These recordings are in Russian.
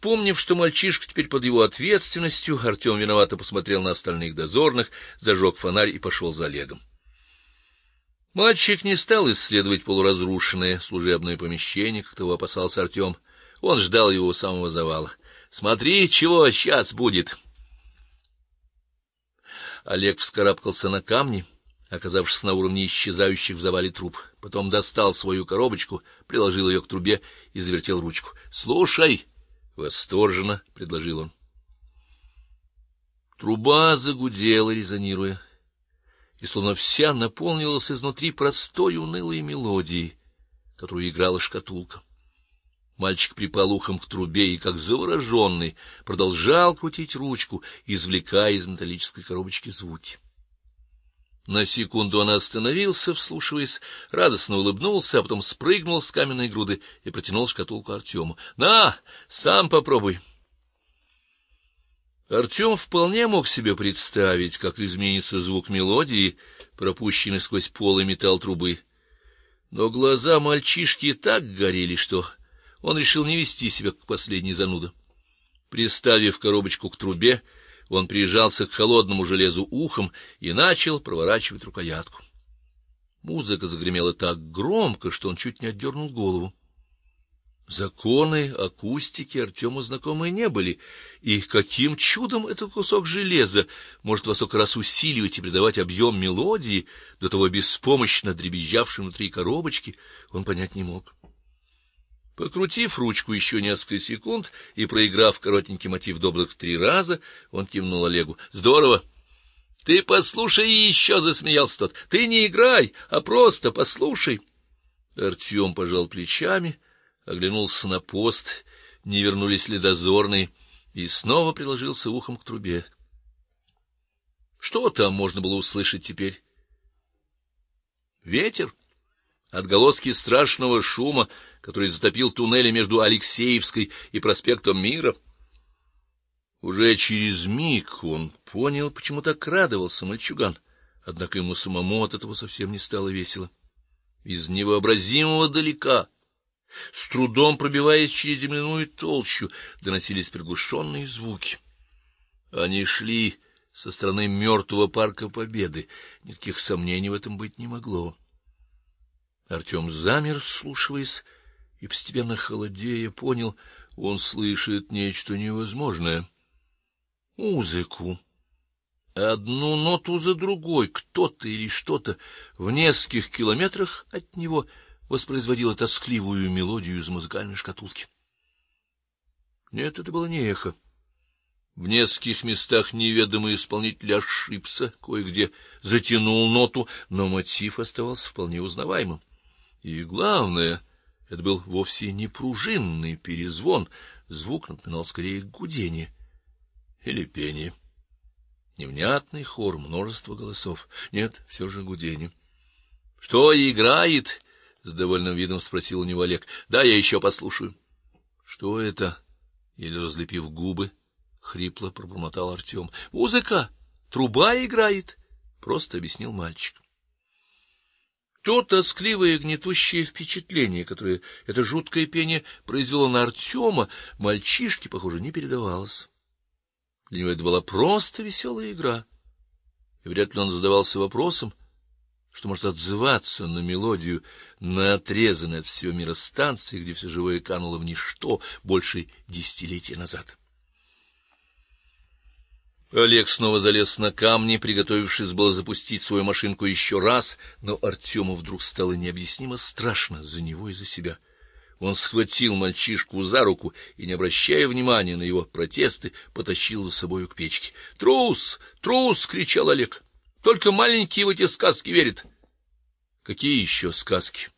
Вспомнив, что мальчишка теперь под его ответственностью, Артем виновато посмотрел на остальных дозорных, зажег фонарь и пошел за Олегом. Мальчик не стал исследовать полуразрушенное служебное помещение, как того опасался Артем. Он ждал его у самого завала. Смотри, чего сейчас будет. Олег вскарабкался на камни, оказавшись на уровне исчезающих в завале труб. Потом достал свою коробочку, приложил ее к трубе и завертел ручку. "Слушай", восторженно предложил он. Труба загудела, резонируя и словно вся наполнилась изнутри простой унылой мелодией, которую играла шкатулка. Мальчик припал ухом к трубе и, как завороженный, продолжал крутить ручку, извлекая из металлической коробочки звуки. На секунду он остановился, вслушиваясь, радостно улыбнулся, а потом спрыгнул с каменной груды и протянул шкатулку Артему. "На, сам попробуй". Артем вполне мог себе представить, как изменится звук мелодии, пропущенный сквозь полый металл трубы. Но глаза мальчишки так горели, что он решил не вести себя как последний зануда. Приставив коробочку к трубе, он прижался к холодному железу ухом и начал проворачивать рукоятку. Музыка загремела так громко, что он чуть не отдернул голову. Законы акустики Артему знакомы не были, и каким чудом этот кусок железа может во сколько раз усиливать и придавать объем мелодии, до того беспомощно дребезжавшей внутри коробочки, он понять не мог. Покрутив ручку еще несколько секунд и проиграв коротенький мотив добрых три раза, он кивнул Олегу: "Здорово. Ты послушай еще!» — засмеялся тот. "Ты не играй, а просто послушай". Артем пожал плечами оглянулся на пост, не вернулись ли дозорные, и снова приложился ухом к трубе. Что там можно было услышать теперь? Ветер, отголоски страшного шума, который затопил туннели между Алексеевской и проспектом Мира. Уже через миг он понял, почему так радовался мальчуган, однако ему самому от этого совсем не стало весело. Из невообразимого далека с трудом пробиваясь через земляную толщу, доносились приглушенные звуки. Они шли со стороны мертвого парка Победы, никаких сомнений в этом быть не могло. Артем замер, вслушиваясь, и постепенно холодея понял, он слышит нечто невозможное музыку. Одну ноту за другой, кто-то или что-то в нескольких километрах от него воспроизводила тоскливую мелодию из музыкальной шкатулки. Нет, это было не эхо. В нескольких местах неведомый исполнитель ошибся, кое-где затянул ноту, но мотив оставался вполне узнаваемым. И главное, это был вовсе не пружинный перезвон, звук напоминал скорее гудение или пение. Невнятный хор, множество голосов. Нет, все же гудение. Что играет? с довольным видом спросил у него Олег. Да, я еще послушаю. Что это? еле разлепив губы, хрипло пробормотал Артем. Музыка, труба играет, просто объяснил мальчик. То тоскливое гнетущее впечатление, которое это жуткое пение произвело на Артема, мальчишке, похоже, не передавалось. Для него это была просто веселая игра. И вряд ли он задавался вопросом, что может отзываться на мелодию на отрезанной от всего мира станции, где все живое кануло в ничто больше десятилетия назад. Олег снова залез на камни, приготовившись было запустить свою машинку еще раз, но Артему вдруг стало необъяснимо страшно за него и за себя. Он схватил мальчишку за руку и, не обращая внимания на его протесты, потащил за собой к печке. "Трус! Трус!" кричал Олег. Только маленькие в эти сказки верят. Какие еще сказки?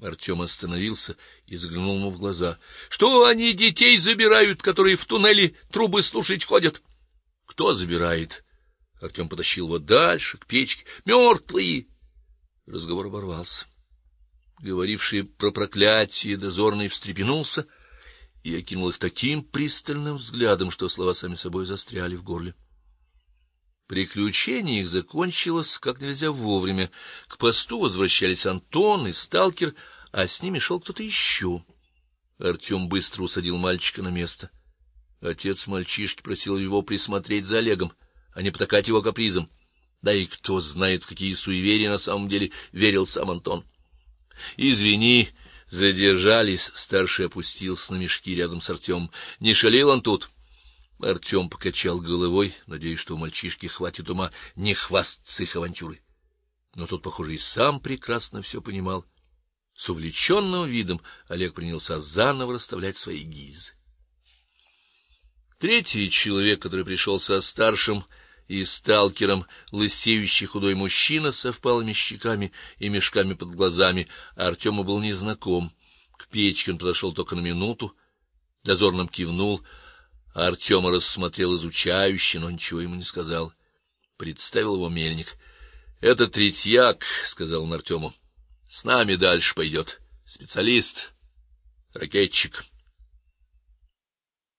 Артем остановился и заглянул ему в глаза. Что они детей забирают, которые в туннеле трубы слушать ходят? Кто забирает? Артем потащил его дальше к печке. Мертвые!» Разговор оборвался. Говоривший про проклятие дозорный встрепенулся и окинул их таким пристальным взглядом, что слова сами собой застряли в горле. Приключение их закончилось как нельзя вовремя. К посту возвращались Антон и сталкер, а с ними шел кто-то еще. Артем быстро усадил мальчика на место Отец мальчишки просил его присмотреть за Олегом, а не потакать его капризам. Да и кто знает, в какие суеверия на самом деле верил сам Антон. Извини, задержались, старший опустился на мешки рядом с Артемом. Не шалил он тут. Артем покачал головой, надеясь, что у мальчишки хватит ума не хвастаться их авантюрой. Но тот, похоже, и сам прекрасно все понимал. С увлеченным видом Олег принялся заново расставлять свои гильзы. Третий человек, который пришел со старшим и сталкером, лысеющий худой мужчина со впалыми щеками и мешками под глазами, Артему был незнаком. К печке он подошел только на минуту, дозорным кивнул, Артема рассмотрел изучающе, но ничего ему не сказал. Представил его мельник. "Это Третьяк", сказал он Артему. С нами дальше пойдет. Специалист, ракетчик.